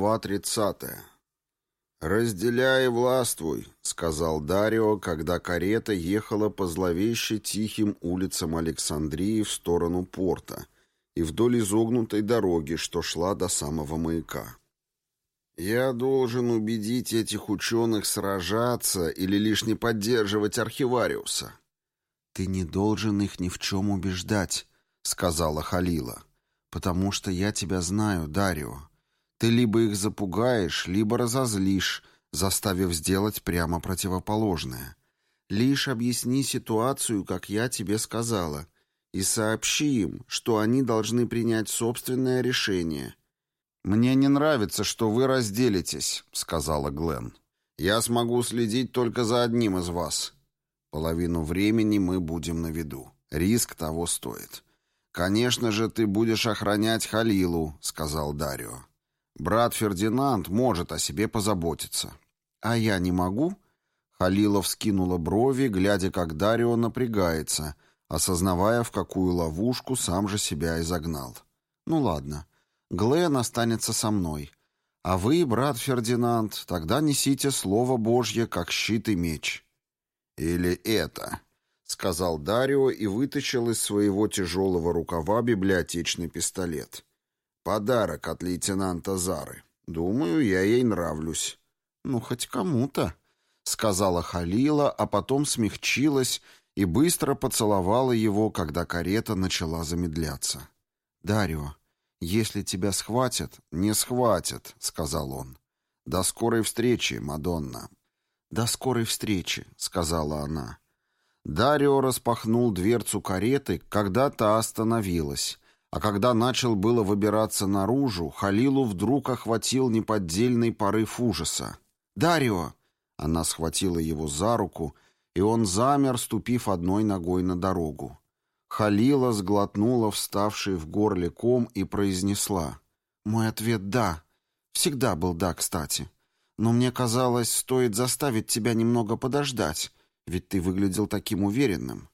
Глава 30. «Разделяй и властвуй», — сказал Дарио, когда карета ехала по зловеще тихим улицам Александрии в сторону порта и вдоль изогнутой дороги, что шла до самого маяка. «Я должен убедить этих ученых сражаться или лишь не поддерживать архивариуса». «Ты не должен их ни в чем убеждать», — сказала Халила, — «потому что я тебя знаю, Дарио». Ты либо их запугаешь, либо разозлишь, заставив сделать прямо противоположное. Лишь объясни ситуацию, как я тебе сказала, и сообщи им, что они должны принять собственное решение. «Мне не нравится, что вы разделитесь», — сказала Глен. «Я смогу следить только за одним из вас. Половину времени мы будем на виду. Риск того стоит». «Конечно же, ты будешь охранять Халилу», — сказал Дарио. Брат Фердинанд может о себе позаботиться. А я не могу? Халила вскинула брови, глядя, как Дарио напрягается, осознавая, в какую ловушку сам же себя изогнал. Ну ладно, Глен останется со мной. А вы, брат Фердинанд, тогда несите слово Божье, как щит и меч. Или это, — сказал Дарио и вытащил из своего тяжелого рукава библиотечный пистолет. Подарок от лейтенанта Зары. Думаю, я ей нравлюсь. Ну, хоть кому-то, сказала Халила, а потом смягчилась и быстро поцеловала его, когда карета начала замедляться. Дарио, если тебя схватят, не схватят, сказал он. До скорой встречи, Мадонна. До скорой встречи, сказала она. Дарио распахнул дверцу кареты, когда та остановилась, а когда начал было выбираться наружу, Халилу вдруг охватил неподдельный порыв ужаса. «Дарио!» Она схватила его за руку, и он замер, ступив одной ногой на дорогу. Халила сглотнула вставший в горле ком и произнесла. «Мой ответ — да. Всегда был да, кстати. Но мне казалось, стоит заставить тебя немного подождать, ведь ты выглядел таким уверенным».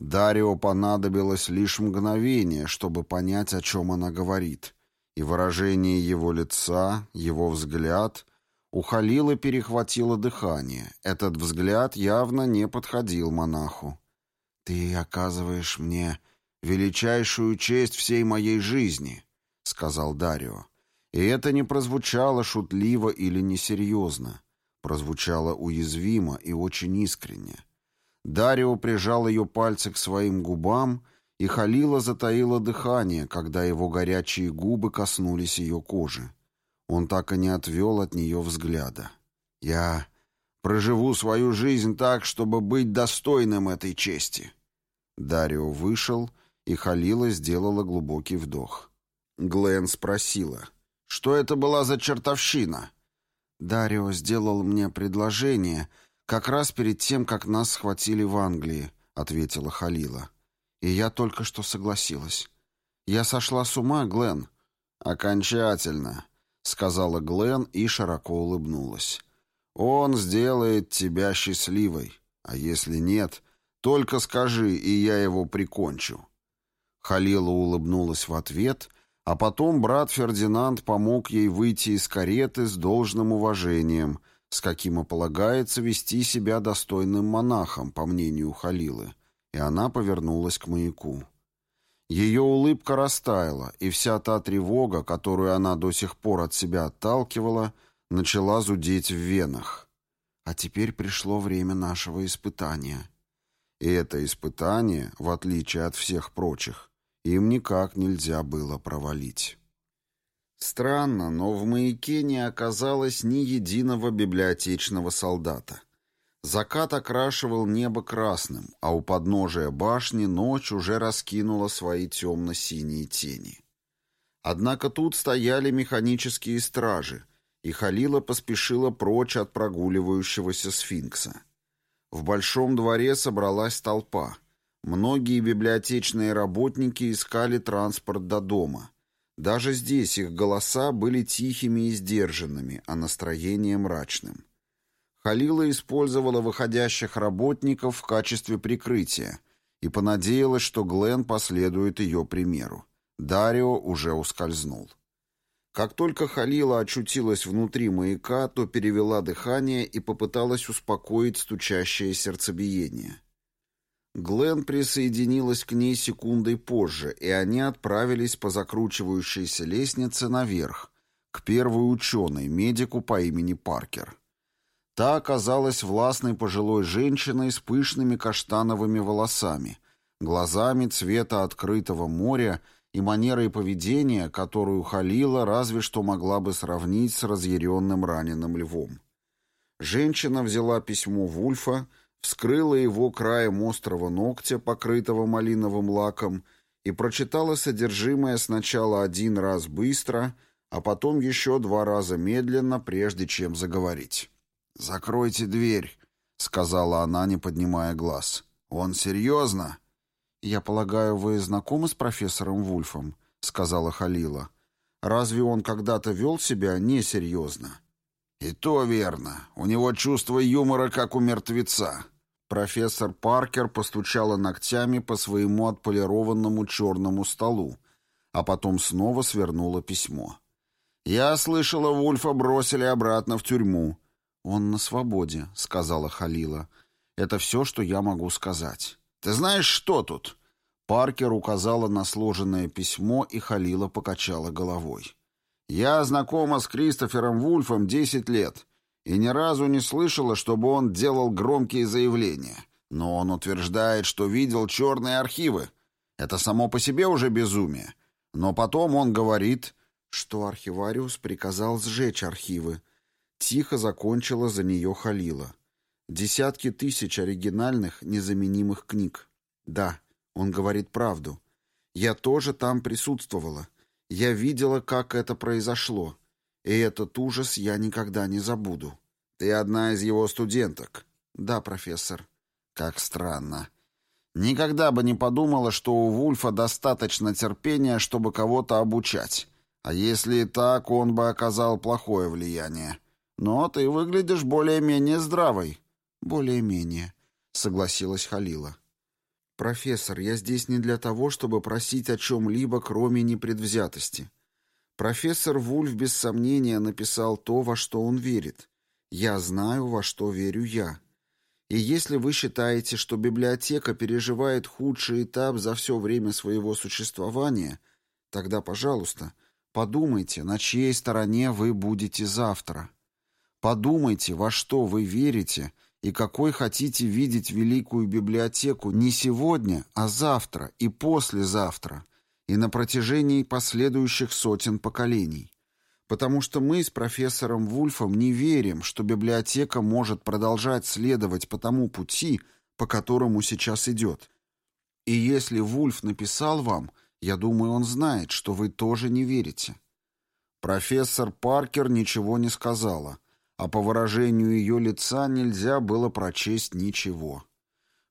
Дарио понадобилось лишь мгновение, чтобы понять, о чем она говорит. И выражение его лица, его взгляд... У Халила перехватило дыхание. Этот взгляд явно не подходил монаху. «Ты оказываешь мне величайшую честь всей моей жизни», — сказал Дарио. И это не прозвучало шутливо или несерьезно. Прозвучало уязвимо и очень искренне. Дарио прижал ее пальцы к своим губам, и Халила затаила дыхание, когда его горячие губы коснулись ее кожи. Он так и не отвел от нее взгляда. «Я проживу свою жизнь так, чтобы быть достойным этой чести». Дарио вышел, и Халила сделала глубокий вдох. Глен спросила, «Что это была за чертовщина?» Дарио сделал мне предложение — «Как раз перед тем, как нас схватили в Англии», — ответила Халила. «И я только что согласилась. Я сошла с ума, Глен». «Окончательно», — сказала Глен и широко улыбнулась. «Он сделает тебя счастливой, а если нет, только скажи, и я его прикончу». Халила улыбнулась в ответ, а потом брат Фердинанд помог ей выйти из кареты с должным уважением — с каким и полагается вести себя достойным монахом, по мнению Халилы, и она повернулась к маяку. Ее улыбка растаяла, и вся та тревога, которую она до сих пор от себя отталкивала, начала зудеть в венах. А теперь пришло время нашего испытания. И это испытание, в отличие от всех прочих, им никак нельзя было провалить. Странно, но в маяке не оказалось ни единого библиотечного солдата. Закат окрашивал небо красным, а у подножия башни ночь уже раскинула свои темно-синие тени. Однако тут стояли механические стражи, и Халила поспешила прочь от прогуливающегося сфинкса. В большом дворе собралась толпа. Многие библиотечные работники искали транспорт до дома — даже здесь их голоса были тихими и сдержанными, а настроение мрачным. Халила использовала выходящих работников в качестве прикрытия и понадеялась, что Глен последует ее примеру. Дарио уже ускользнул. Как только Халила очутилась внутри маяка, то перевела дыхание и попыталась успокоить стучащее сердцебиение. Глен присоединилась к ней секундой позже, и они отправились по закручивающейся лестнице наверх, к первой ученой, медику по имени Паркер. Та оказалась властной пожилой женщиной с пышными каштановыми волосами, глазами цвета открытого моря и манерой поведения, которую Халила разве что могла бы сравнить с разъяренным раненым львом. Женщина взяла письмо Вульфа, вскрыла его краем острого ногтя, покрытого малиновым лаком, и прочитала содержимое сначала один раз быстро, а потом еще два раза медленно, прежде чем заговорить. «Закройте дверь», — сказала она, не поднимая глаз. «Он серьезно?» «Я полагаю, вы знакомы с профессором Вульфом?» — сказала Халила. «Разве он когда-то вел себя несерьезно?» «И то верно. У него чувство юмора, как у мертвеца». Профессор Паркер постучала ногтями по своему отполированному черному столу, а потом снова свернула письмо. «Я слышала, Вульфа бросили обратно в тюрьму». «Он на свободе», — сказала Халила. «Это все, что я могу сказать». «Ты знаешь, что тут?» Паркер указала на сложенное письмо, и Халила покачала головой. «Я знакома с Кристофером Вульфом десять лет и ни разу не слышала, чтобы он делал громкие заявления. Но он утверждает, что видел черные архивы. Это само по себе уже безумие. Но потом он говорит, что архивариус приказал сжечь архивы. Тихо закончила за нее Халила. Десятки тысяч оригинальных, незаменимых книг. Да, он говорит правду. Я тоже там присутствовала. Я видела, как это произошло. И этот ужас я никогда не забуду. Ты одна из его студенток? Да, профессор. Как странно. Никогда бы не подумала, что у Вульфа достаточно терпения, чтобы кого-то обучать. А если и так, он бы оказал плохое влияние. Но ты выглядишь более-менее здравой. «Более-менее», — согласилась Халила. «Профессор, я здесь не для того, чтобы просить о чем-либо, кроме непредвзятости. Профессор Вульф без сомнения написал то, во что он верит. Я знаю, во что верю я. И если вы считаете, что библиотека переживает худший этап за все время своего существования, тогда, пожалуйста, подумайте, на чьей стороне вы будете завтра. Подумайте, во что вы верите — и какой хотите видеть великую библиотеку не сегодня, а завтра и послезавтра, и на протяжении последующих сотен поколений. Потому что мы с профессором Вульфом не верим, что библиотека может продолжать следовать по тому пути, по которому сейчас идет. И если Вульф написал вам, я думаю, он знает, что вы тоже не верите. Профессор Паркер ничего не сказала — а по выражению ее лица нельзя было прочесть ничего.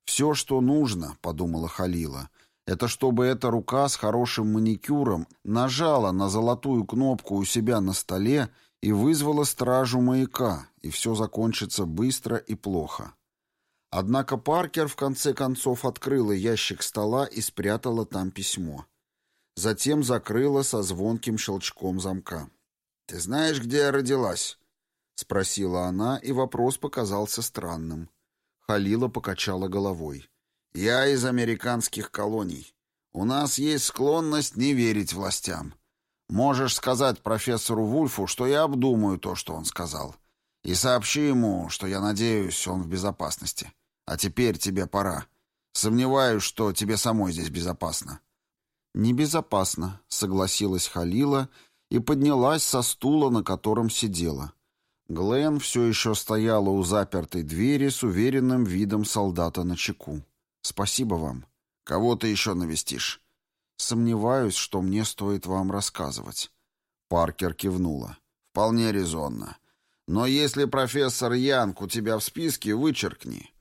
«Все, что нужно», — подумала Халила, — «это чтобы эта рука с хорошим маникюром нажала на золотую кнопку у себя на столе и вызвала стражу маяка, и все закончится быстро и плохо». Однако Паркер в конце концов открыла ящик стола и спрятала там письмо. Затем закрыла со звонким щелчком замка. «Ты знаешь, где я родилась?» — спросила она, и вопрос показался странным. Халила покачала головой. «Я из американских колоний. У нас есть склонность не верить властям. Можешь сказать профессору Вульфу, что я обдумаю то, что он сказал. И сообщи ему, что я надеюсь, он в безопасности. А теперь тебе пора. Сомневаюсь, что тебе самой здесь безопасно». «Небезопасно», — согласилась Халила и поднялась со стула, на котором сидела. Глен все еще стояла у запертой двери с уверенным видом солдата на чеку. «Спасибо вам. Кого ты еще навестишь?» «Сомневаюсь, что мне стоит вам рассказывать». Паркер кивнула. «Вполне резонно. Но если профессор Янг у тебя в списке, вычеркни.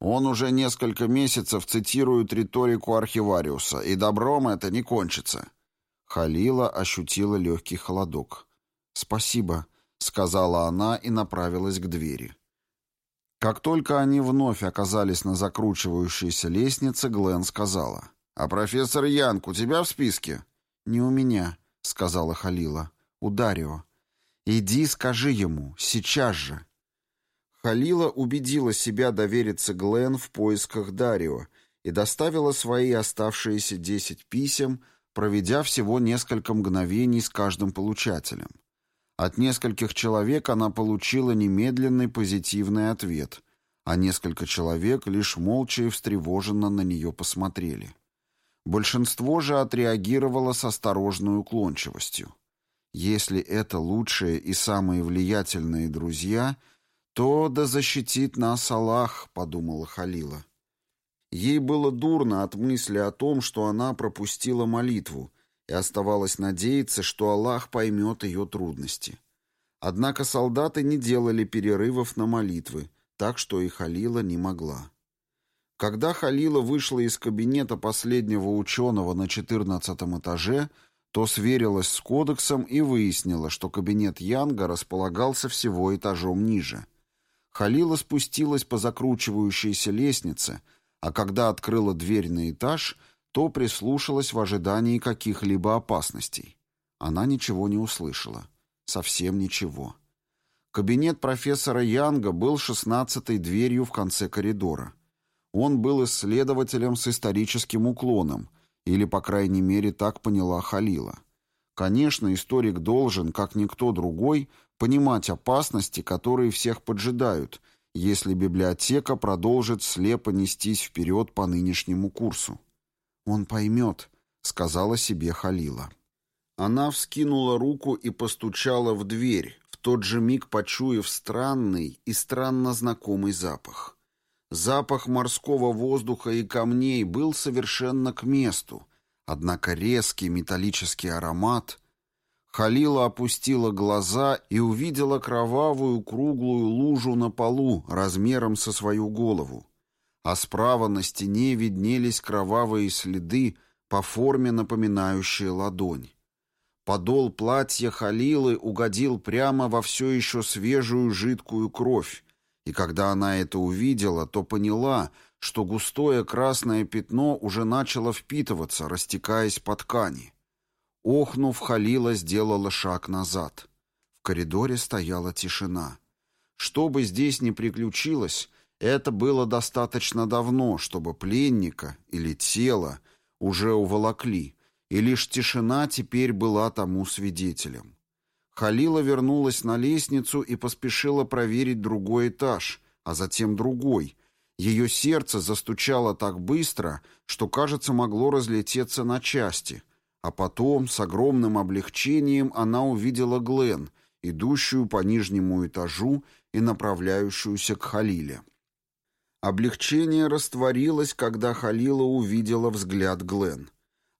Он уже несколько месяцев цитирует риторику архивариуса, и добром это не кончится». Халила ощутила легкий холодок. «Спасибо», — сказала она и направилась к двери. Как только они вновь оказались на закручивающейся лестнице, Глен сказала. «А профессор Янг у тебя в списке?» «Не у меня», — сказала Халила. у Дарио. Иди скажи ему, сейчас же». Халила убедила себя довериться Глен в поисках Дарио и доставила свои оставшиеся десять писем, проведя всего несколько мгновений с каждым получателем. От нескольких человек она получила немедленный позитивный ответ, а несколько человек лишь молча и встревоженно на нее посмотрели. Большинство же отреагировало с осторожной уклончивостью. Если это лучшие и самые влиятельные друзья, то да защитит нас Аллах, подумала Халила. Ей было дурно от мысли о том, что она пропустила молитву, и оставалось надеяться, что Аллах поймет ее трудности. Однако солдаты не делали перерывов на молитвы, так что и Халила не могла. Когда Халила вышла из кабинета последнего ученого на четырнадцатом этаже, то сверилась с кодексом и выяснила, что кабинет Янга располагался всего этажом ниже. Халила спустилась по закручивающейся лестнице, а когда открыла дверь на этаж, то прислушалась в ожидании каких-либо опасностей. Она ничего не услышала. Совсем ничего. Кабинет профессора Янга был шестнадцатой дверью в конце коридора. Он был исследователем с историческим уклоном, или, по крайней мере, так поняла Халила. Конечно, историк должен, как никто другой, понимать опасности, которые всех поджидают, если библиотека продолжит слепо нестись вперед по нынешнему курсу. «Он поймет», — сказала себе Халила. Она вскинула руку и постучала в дверь, в тот же миг почуяв странный и странно знакомый запах. Запах морского воздуха и камней был совершенно к месту, однако резкий металлический аромат... Халила опустила глаза и увидела кровавую круглую лужу на полу размером со свою голову, а справа на стене виднелись кровавые следы, по форме напоминающие ладонь. Подол платья Халилы угодил прямо во все еще свежую жидкую кровь, и когда она это увидела, то поняла, что густое красное пятно уже начало впитываться, растекаясь по ткани. Охнув, Халила сделала шаг назад. В коридоре стояла тишина. Что бы здесь ни приключилось, это было достаточно давно, чтобы пленника или тело уже уволокли, и лишь тишина теперь была тому свидетелем. Халила вернулась на лестницу и поспешила проверить другой этаж, а затем другой. Ее сердце застучало так быстро, что, кажется, могло разлететься на части. А потом, с огромным облегчением, она увидела Глен, идущую по нижнему этажу и направляющуюся к Халиле. Облегчение растворилось, когда Халила увидела взгляд Глен.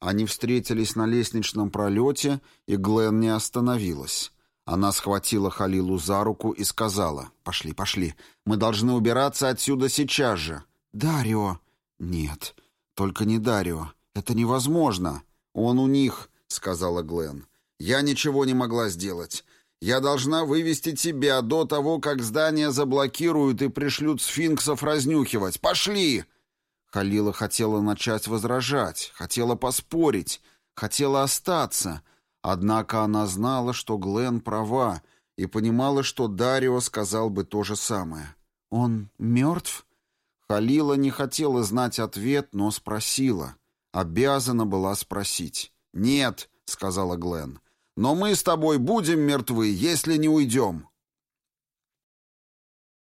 Они встретились на лестничном пролете, и Глен не остановилась. Она схватила Халилу за руку и сказала, «Пошли, пошли, мы должны убираться отсюда сейчас же». «Дарио!» «Нет, только не Дарио. Это невозможно». «Он у них», — сказала Глен. «Я ничего не могла сделать. Я должна вывести тебя до того, как здание заблокируют и пришлют сфинксов разнюхивать. Пошли!» Халила хотела начать возражать, хотела поспорить, хотела остаться. Однако она знала, что Глен права, и понимала, что Дарио сказал бы то же самое. «Он мертв?» Халила не хотела знать ответ, но спросила. Обязана была спросить. «Нет», — сказала Глен, — «но мы с тобой будем мертвы, если не уйдем».